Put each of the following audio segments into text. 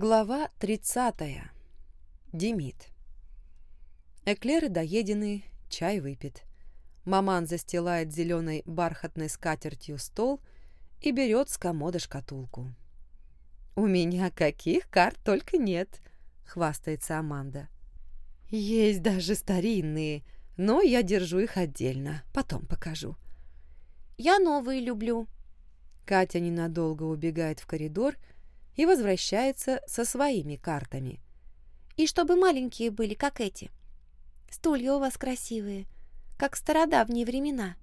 Глава 30. Демид. Эклеры доедены, чай выпит. Маман застилает зеленой бархатной скатертью стол и берет с комода шкатулку. «У меня каких карт только нет», — хвастается Аманда. «Есть даже старинные, но я держу их отдельно, потом покажу». «Я новые люблю». Катя ненадолго убегает в коридор и возвращается со своими картами. «И чтобы маленькие были, как эти. Стулья у вас красивые, как стародавние времена».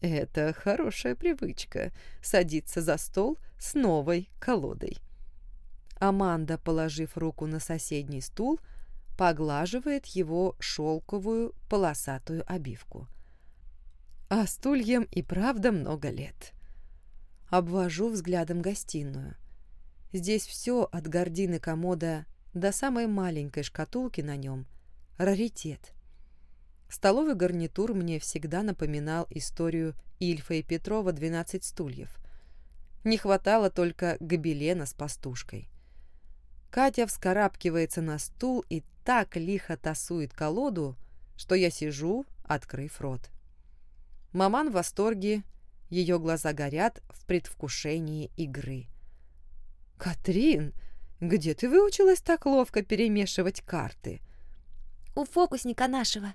Это хорошая привычка — садиться за стол с новой колодой. Аманда, положив руку на соседний стул, поглаживает его шелковую полосатую обивку. А стульям и правда много лет. Обвожу взглядом гостиную. Здесь все от гордины комода до самой маленькой шкатулки на нем — раритет. Столовый гарнитур мне всегда напоминал историю Ильфа и Петрова «12 стульев». Не хватало только гобелена с пастушкой. Катя вскарабкивается на стул и так лихо тасует колоду, что я сижу, открыв рот. Маман в восторге, ее глаза горят в предвкушении игры. «Катрин, где ты выучилась так ловко перемешивать карты?» «У фокусника нашего»,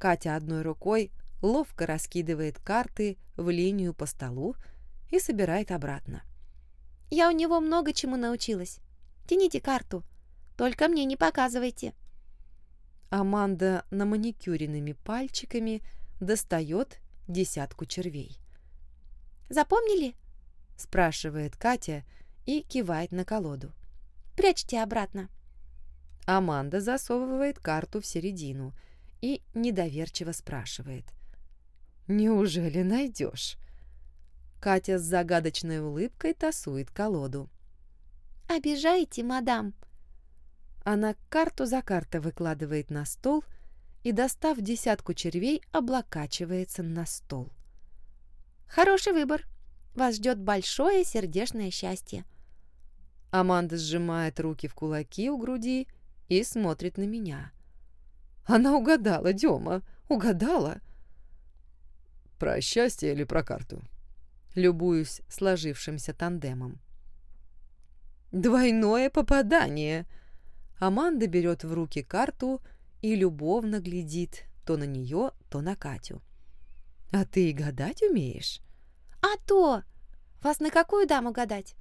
Катя одной рукой ловко раскидывает карты в линию по столу и собирает обратно. «Я у него много чему научилась. Тяните карту, только мне не показывайте». Аманда на маникюренными пальчиками достает десятку червей. «Запомнили?» – спрашивает Катя и кивает на колоду. «Прячьте обратно». Аманда засовывает карту в середину – и недоверчиво спрашивает. «Неужели найдешь?» Катя с загадочной улыбкой тасует колоду. «Обижаете, мадам?» Она карту за картой выкладывает на стол и, достав десятку червей, облокачивается на стол. «Хороший выбор. Вас ждет большое сердечное счастье». Аманда сжимает руки в кулаки у груди и смотрит на меня. Она угадала, Дема, угадала. Про счастье или про карту? Любуюсь сложившимся тандемом. Двойное попадание. Аманда берет в руки карту и любовно глядит то на нее, то на Катю. А ты и гадать умеешь? А то! Вас на какую даму гадать?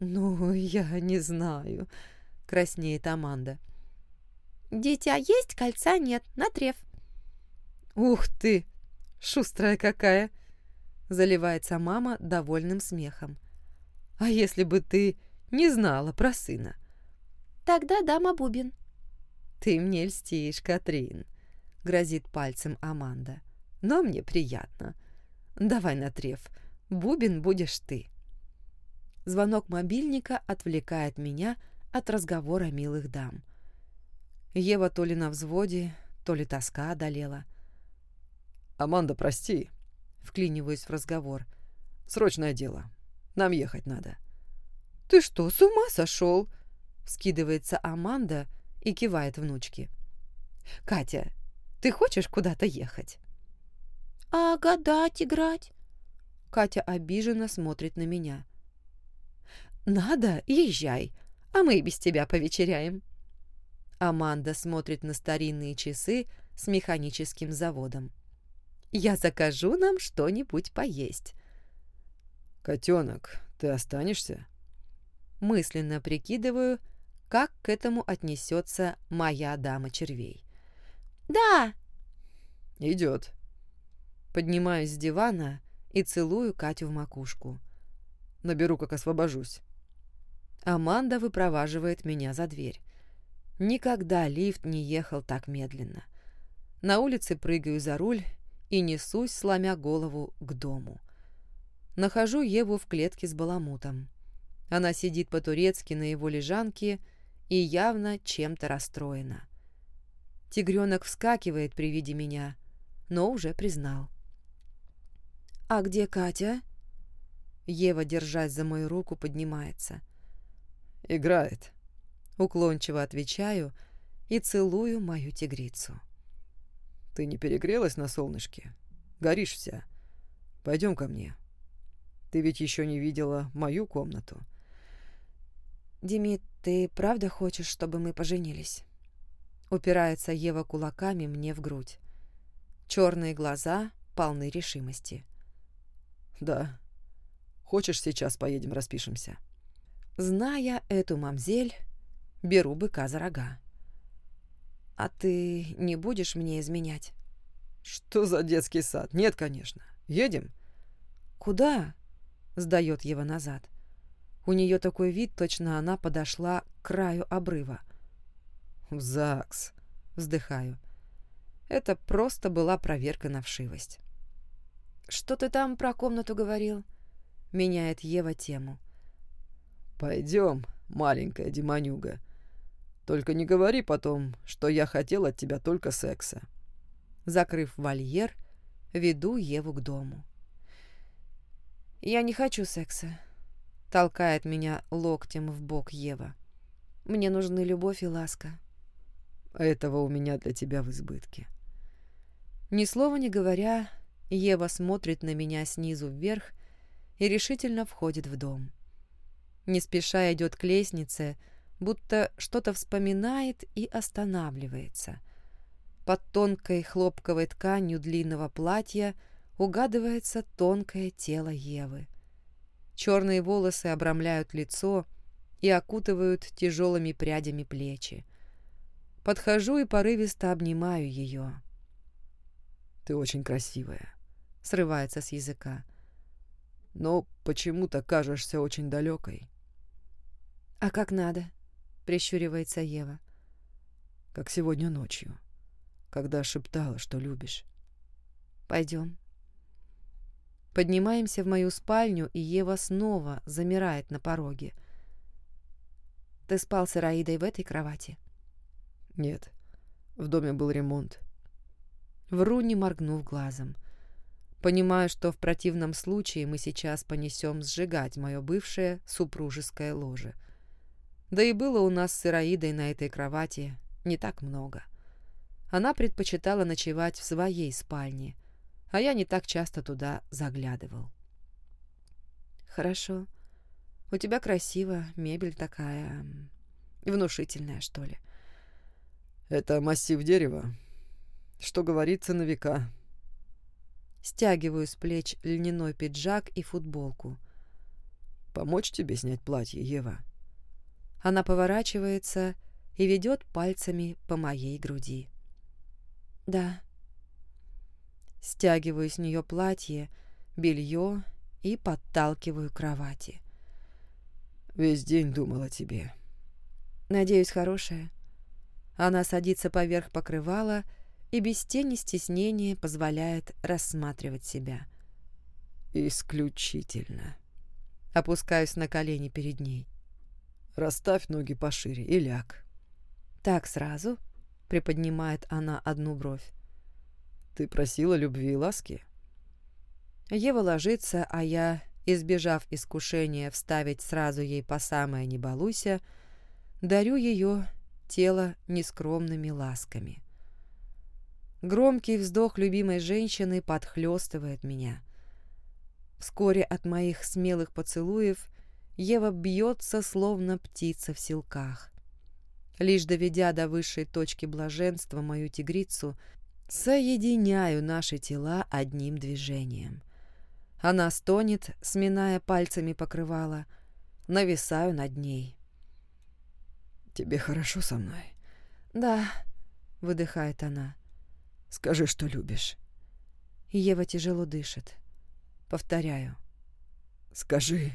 Ну, я не знаю, краснеет Аманда. Дитя есть, кольца нет, на треф. Ух ты, шустрая какая! Заливается мама довольным смехом. А если бы ты не знала про сына? Тогда дама бубен. Ты мне льстишь, Катрин, грозит пальцем Аманда. Но мне приятно. Давай на треф. Бубен будешь ты. Звонок мобильника отвлекает меня от разговора милых дам. Ева то ли на взводе, то ли тоска одолела. «Аманда, прости», — вклиниваюсь в разговор. «Срочное дело. Нам ехать надо». «Ты что, с ума сошел?» — вскидывается Аманда и кивает внучке. «Катя, ты хочешь куда-то ехать?» «А гадать играть?» Катя обиженно смотрит на меня. «Надо, езжай, а мы и без тебя повечеряем». Аманда смотрит на старинные часы с механическим заводом. «Я закажу нам что-нибудь поесть». «Котенок, ты останешься?» Мысленно прикидываю, как к этому отнесется моя дама червей. «Да!» «Идет». Поднимаюсь с дивана и целую Катю в макушку. «Наберу, как освобожусь». Аманда выпроваживает меня за дверь. Никогда лифт не ехал так медленно. На улице прыгаю за руль и несусь, сломя голову, к дому. Нахожу Еву в клетке с баламутом. Она сидит по-турецки на его лежанке и явно чем-то расстроена. Тигренок вскакивает при виде меня, но уже признал. «А где Катя?» Ева, держась за мою руку, поднимается. Играет. Уклончиво отвечаю и целую мою тигрицу. Ты не перегрелась на солнышке? Горишь вся. Пойдем ко мне. Ты ведь еще не видела мою комнату. Демид, ты правда хочешь, чтобы мы поженились? Упирается Ева кулаками мне в грудь. Черные глаза полны решимости. Да. Хочешь, сейчас поедем распишемся? Зная эту мамзель, беру быка за рога. А ты не будешь мне изменять? Что за детский сад? Нет, конечно. Едем? Куда? Сдает Ева назад. У нее такой вид, точно она подошла к краю обрыва. В ЗАГС. Вздыхаю. Это просто была проверка на вшивость. «Что ты там про комнату говорил?» Меняет Ева тему. «Пойдем, маленькая демонюга. Только не говори потом, что я хотел от тебя только секса». Закрыв вольер, веду Еву к дому. «Я не хочу секса», — толкает меня локтем в бок Ева. «Мне нужны любовь и ласка». «Этого у меня для тебя в избытке». Ни слова не говоря, Ева смотрит на меня снизу вверх и решительно входит в дом. Не спеша идет к лестнице, будто что-то вспоминает и останавливается. Под тонкой хлопковой тканью длинного платья угадывается тонкое тело Евы. Черные волосы обрамляют лицо и окутывают тяжелыми прядями плечи. Подхожу и порывисто обнимаю ее. «Ты очень красивая», — срывается с языка. «Но почему-то кажешься очень далекой». «А как надо?» — прищуривается Ева. «Как сегодня ночью, когда шептала, что любишь». «Пойдем». Поднимаемся в мою спальню, и Ева снова замирает на пороге. «Ты спал с Ираидой в этой кровати?» «Нет, в доме был ремонт. Вру, не моргнув глазом. Понимаю, что в противном случае мы сейчас понесем сжигать мое бывшее супружеское ложе. Да и было у нас с Ираидой на этой кровати не так много. Она предпочитала ночевать в своей спальне, а я не так часто туда заглядывал. «Хорошо. У тебя красиво, мебель такая... внушительная, что ли». «Это массив дерева», что говорится на века. Стягиваю с плеч льняной пиджак и футболку. «Помочь тебе снять платье, Ева?» Она поворачивается и ведет пальцами по моей груди. «Да». Стягиваю с нее платье, белье и подталкиваю к кровати. «Весь день думала о тебе». «Надеюсь, хорошая». Она садится поверх покрывала и без тени стеснения позволяет рассматривать себя. «Исключительно». Опускаюсь на колени перед ней. «Расставь ноги пошире и ляг». «Так сразу?» — приподнимает она одну бровь. «Ты просила любви и ласки?» Ева ложится, а я, избежав искушения вставить сразу ей по самое «не балуйся», дарю ее тело нескромными ласками. Громкий вздох любимой женщины подхлестывает меня. Вскоре от моих смелых поцелуев Ева бьется, словно птица в силках. Лишь доведя до высшей точки блаженства мою тигрицу, соединяю наши тела одним движением. Она стонет, сминая пальцами покрывало, нависаю над ней. «Тебе хорошо со мной?» «Да», — выдыхает она. Скажи, что любишь». Ева тяжело дышит. Повторяю. «Скажи,